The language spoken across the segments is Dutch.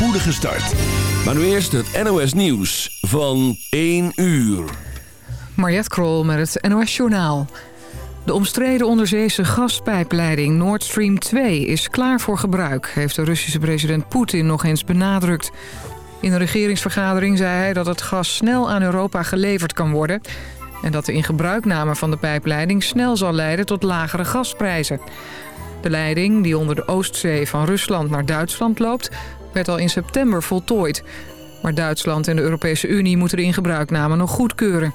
spoedige start. Maar nu eerst het NOS Nieuws van 1 uur. Mariette Krol met het NOS Journaal. De omstreden onderzeese gaspijpleiding Nord Stream 2 is klaar voor gebruik... heeft de Russische president Poetin nog eens benadrukt. In een regeringsvergadering zei hij dat het gas snel aan Europa geleverd kan worden... en dat de ingebruikname van de pijpleiding snel zal leiden tot lagere gasprijzen. De leiding, die onder de Oostzee van Rusland naar Duitsland loopt... werd al in september voltooid. Maar Duitsland en de Europese Unie moeten de ingebruikname nog goedkeuren.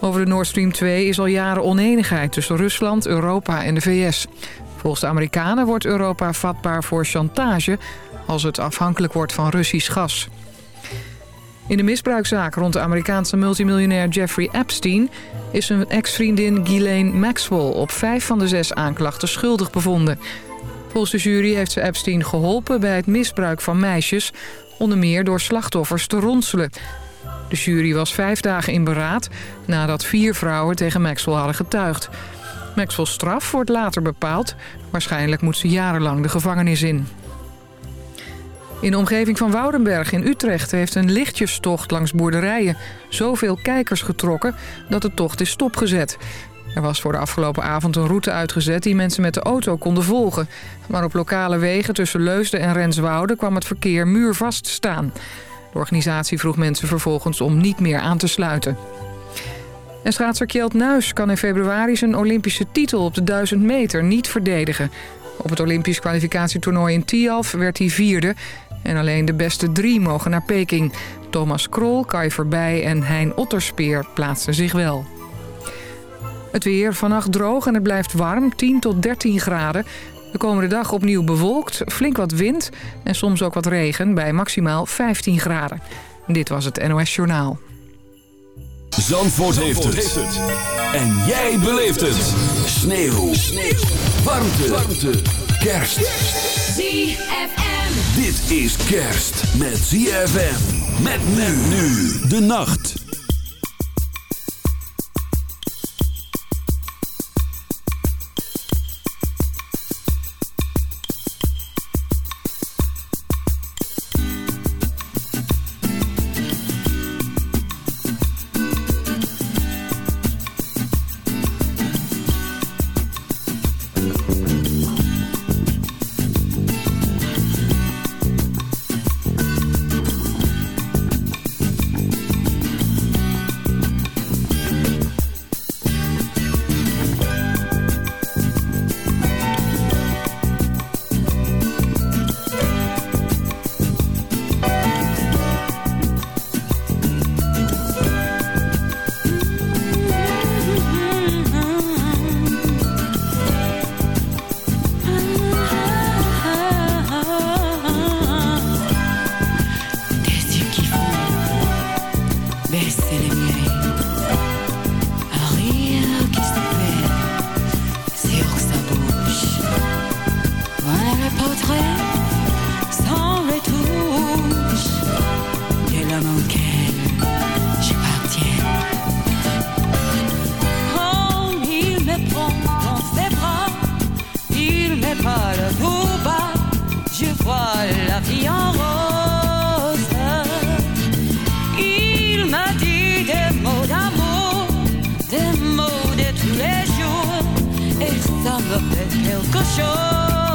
Over de Nord Stream 2 is al jaren oneenigheid tussen Rusland, Europa en de VS. Volgens de Amerikanen wordt Europa vatbaar voor chantage... als het afhankelijk wordt van Russisch gas. In de misbruikzaak rond de Amerikaanse multimiljonair Jeffrey Epstein... is zijn ex-vriendin Ghislaine Maxwell op vijf van de zes aanklachten schuldig bevonden. De jury heeft ze Epstein geholpen bij het misbruik van meisjes... onder meer door slachtoffers te ronselen. De jury was vijf dagen in beraad nadat vier vrouwen tegen Maxwell hadden getuigd. Maxwell's straf wordt later bepaald. Waarschijnlijk moet ze jarenlang de gevangenis in. In de omgeving van Woudenberg in Utrecht heeft een lichtjestocht langs boerderijen zoveel kijkers getrokken dat de tocht is stopgezet. Er was voor de afgelopen avond een route uitgezet die mensen met de auto konden volgen. Maar op lokale wegen tussen Leusden en Renswoude kwam het verkeer muurvast te staan. De organisatie vroeg mensen vervolgens om niet meer aan te sluiten. En schaatser Kjeld Nuis kan in februari zijn Olympische titel op de 1000 meter niet verdedigen. Op het Olympisch kwalificatietoernooi in Tialf werd hij vierde... en alleen de beste drie mogen naar Peking. Thomas Krol, Kai Verbij en Hein Otterspeer plaatsten zich wel. Het weer vannacht droog en het blijft warm, 10 tot 13 graden. De komende dag opnieuw bewolkt, flink wat wind en soms ook wat regen bij maximaal 15 graden. Dit was het NOS Journaal. Zandvoort, heeft, het. En jij beleeft het. Sneeuw. Sneeuw. Warmte. Warmte. Kerst. ZFM. Dit is kerst met ZFM. Met men nu. De nacht. cushion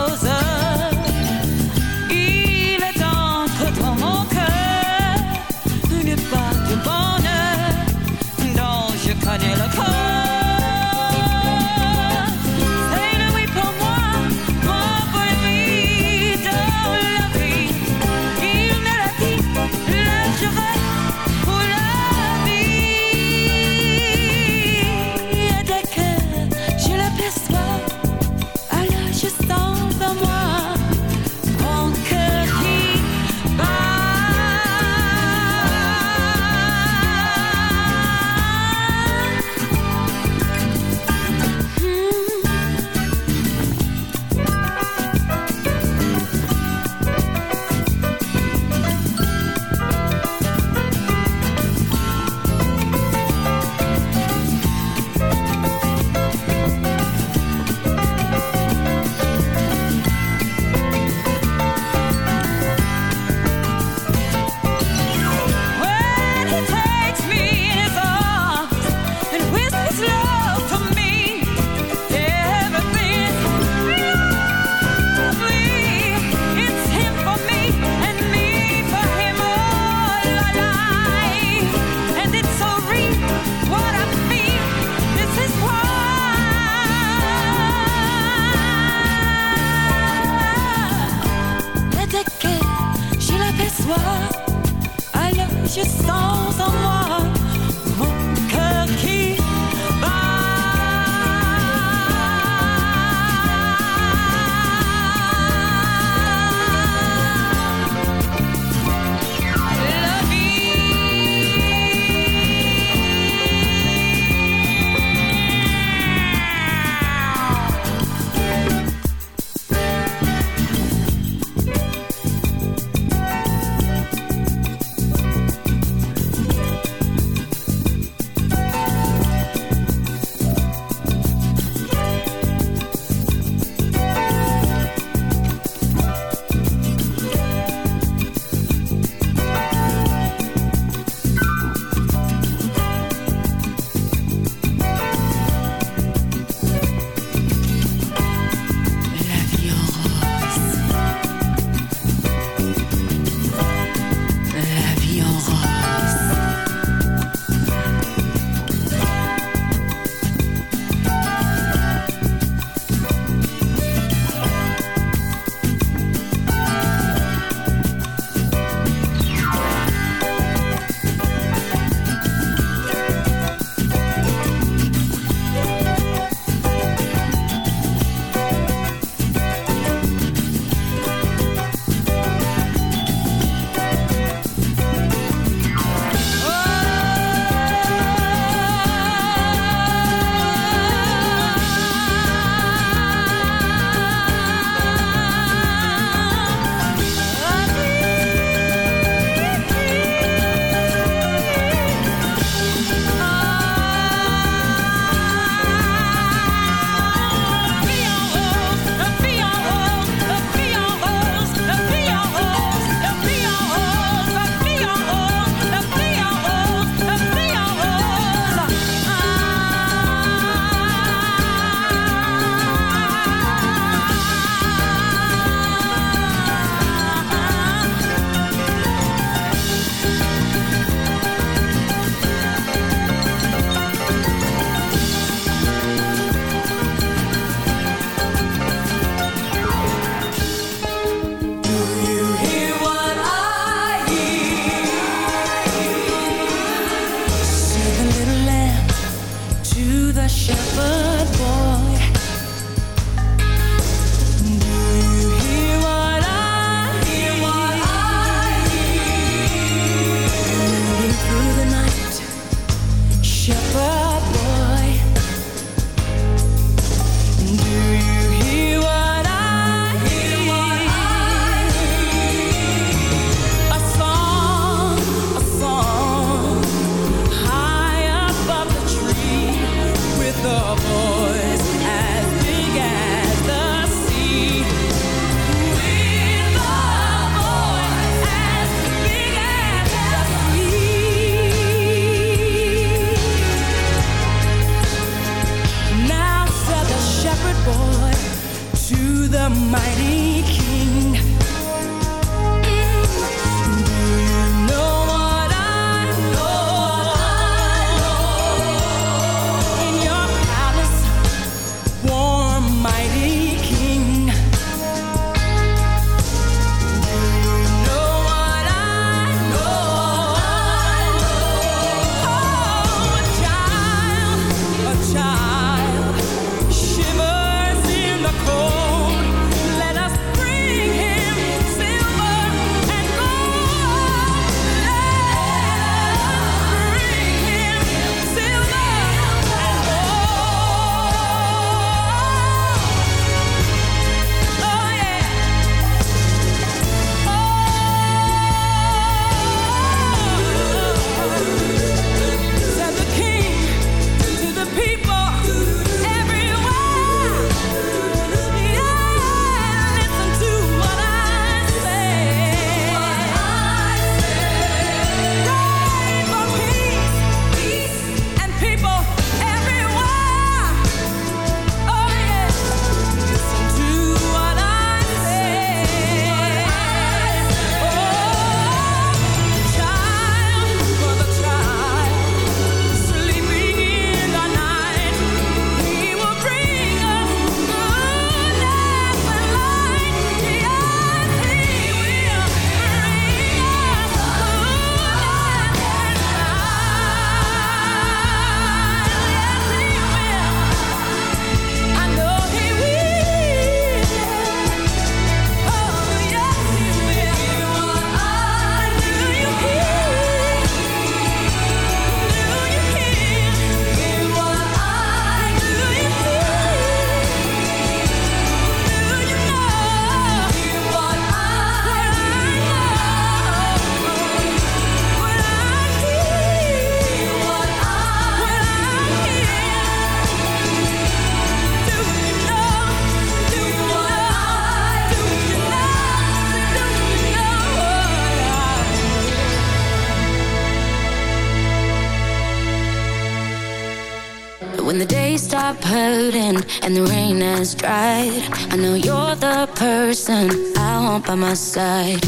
When the days stop hurting and the rain has dried I know you're the person I want by my side.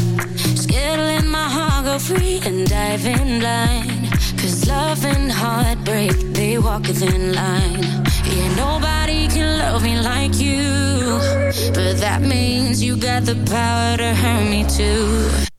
Skittling my heart go free and diving blind Cause love and heartbreak, they walk a thin line. Yeah, nobody can love me like you But that means you got the power to hurt me too.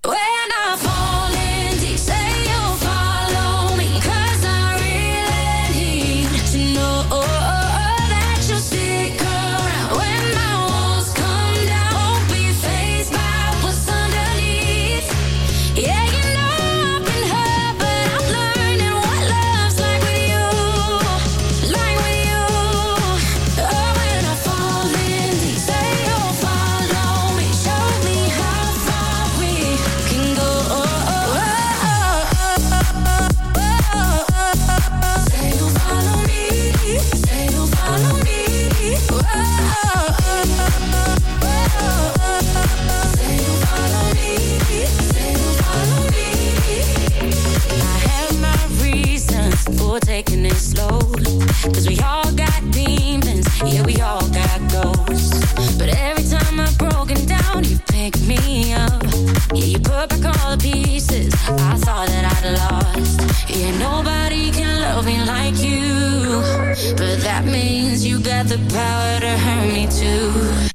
pieces. I thought that I'd lost. Yeah, nobody can love me like you. But that means you got the power to hurt me too.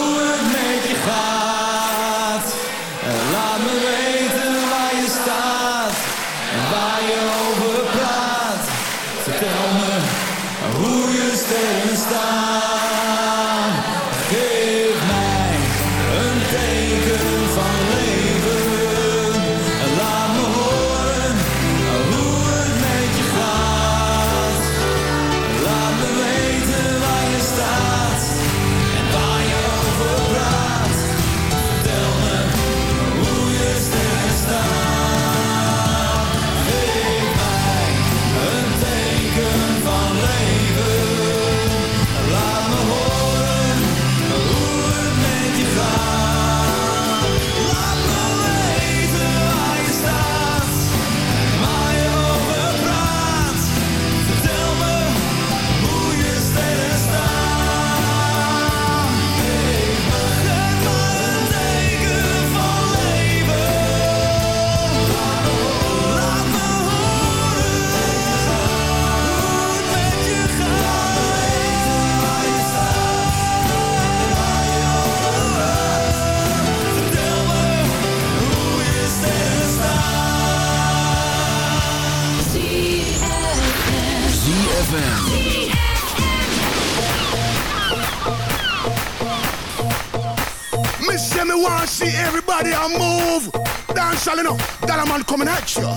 coming at you.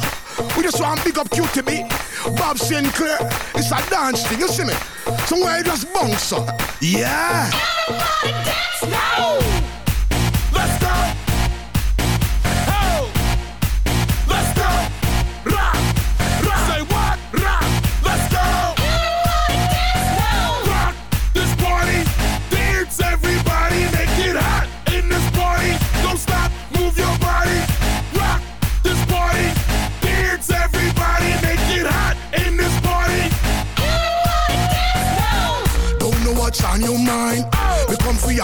We just want to big up QTB. Bob Sinclair. It's a dance thing, you see me? Somewhere you just bounce up. Yeah.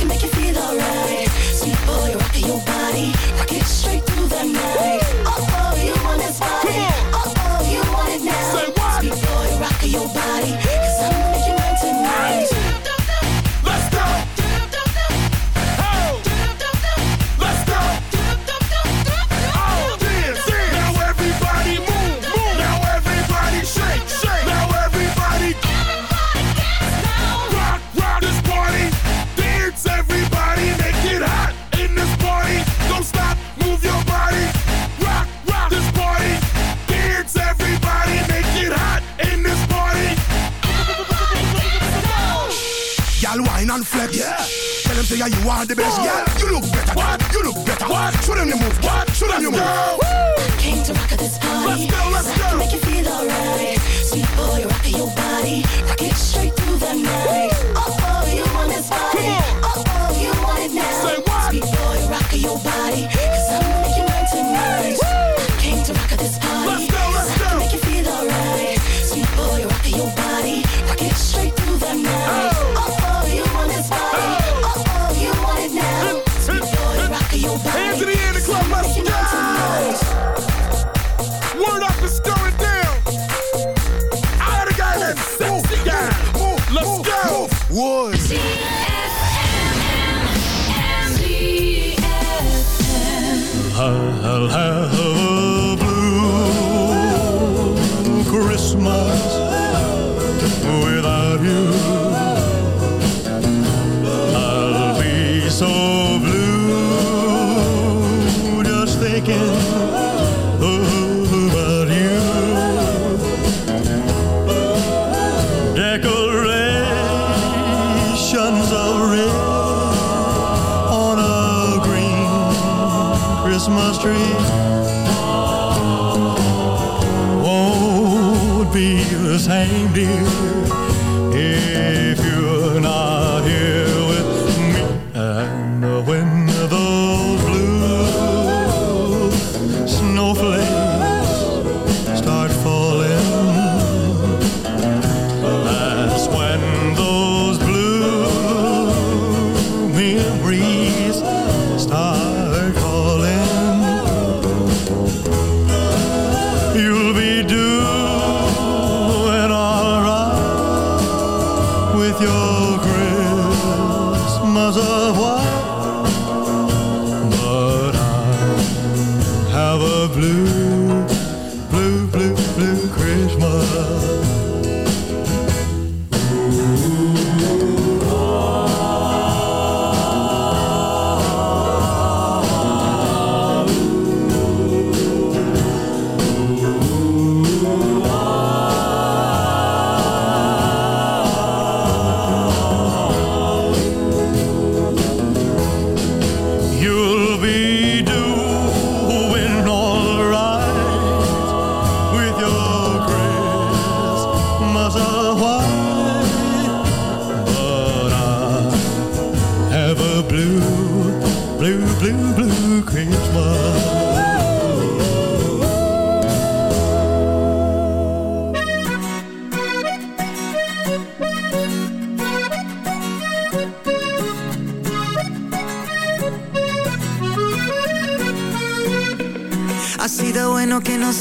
can make you feel alright. Sweet boy, your body, rock it straight through the night. Oh, oh yeah, you are the best. Yeah, you look better. What? You look better. What? Show them the move. What? Show them the move. Woo! Came to rock at this party. Let's go. oh, oh.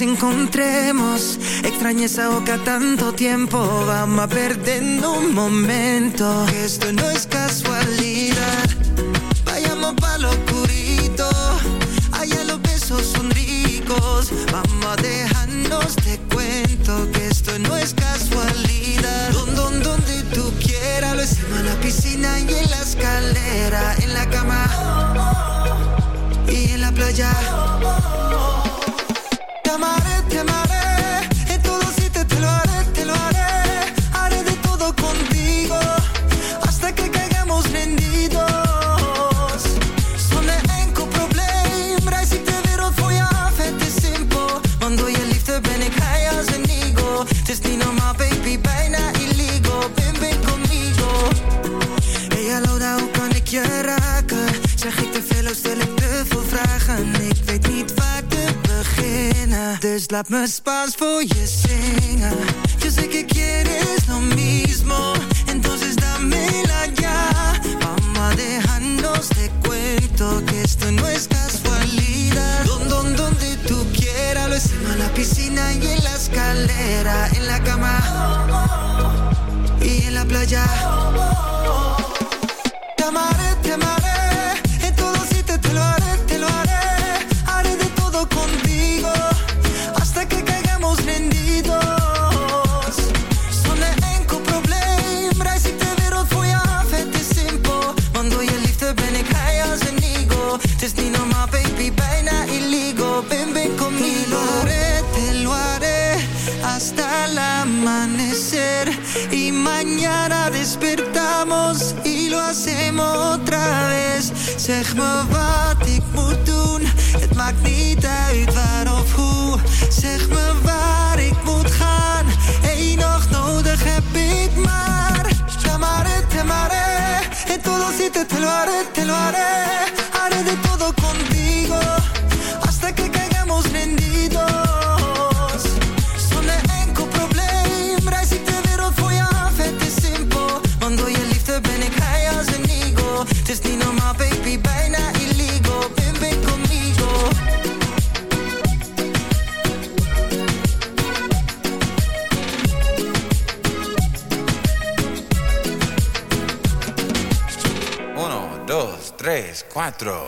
encontremos. Extrañé esa boca tanto tiempo. Vamos a perder un momento. Esto no es casualidad. laat me Spaans voor. Yo sé que quieres lo mismo, entonces dámela ya. Mamá, déjanos te cuento que esto no es casualidad. Don, don, donde tú quieras, lo hicimos en la piscina y en la escalera, en la cama y en la playa. te lo haré, te lo haré. tres, cuatro.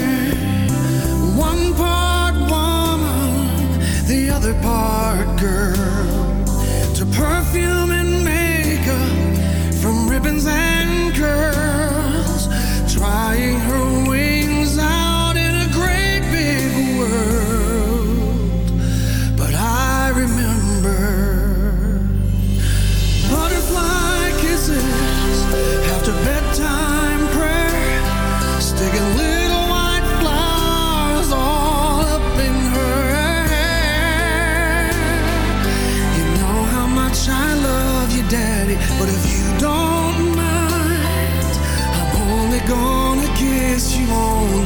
apart, girl, to perfume.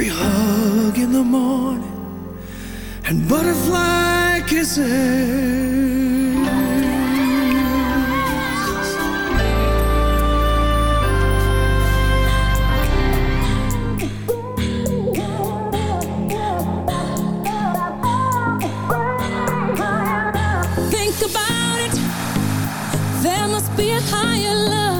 every hug in the morning and butterfly kisses. Think about it, there must be a higher love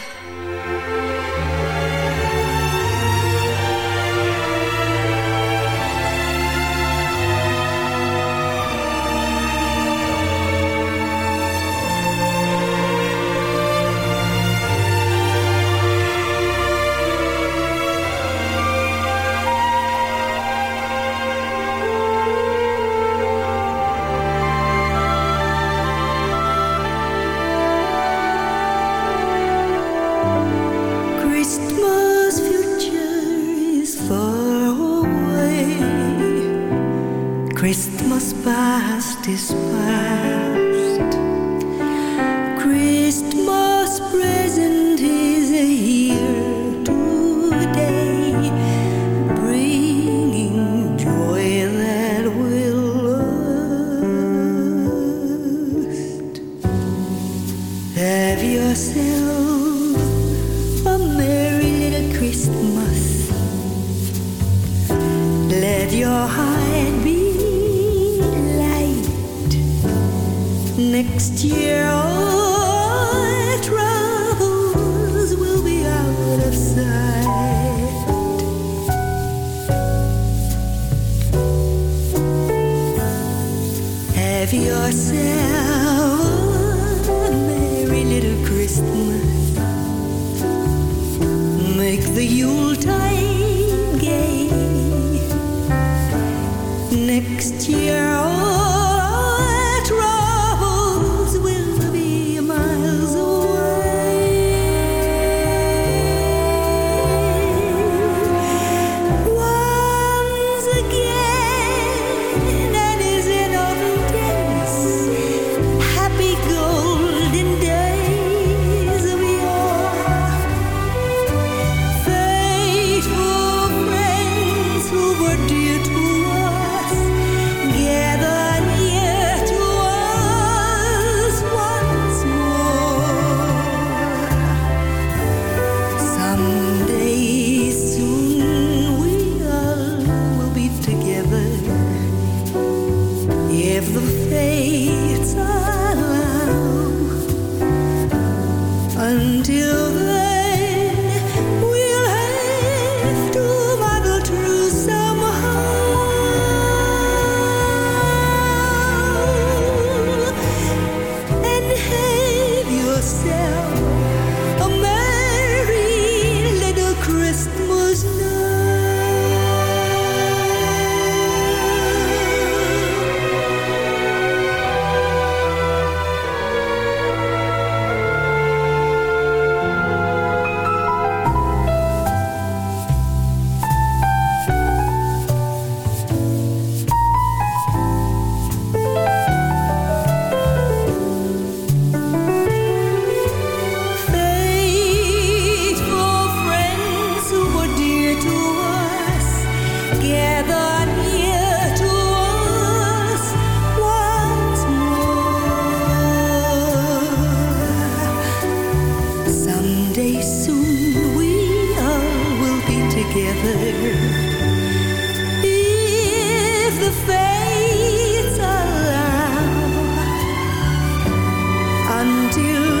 until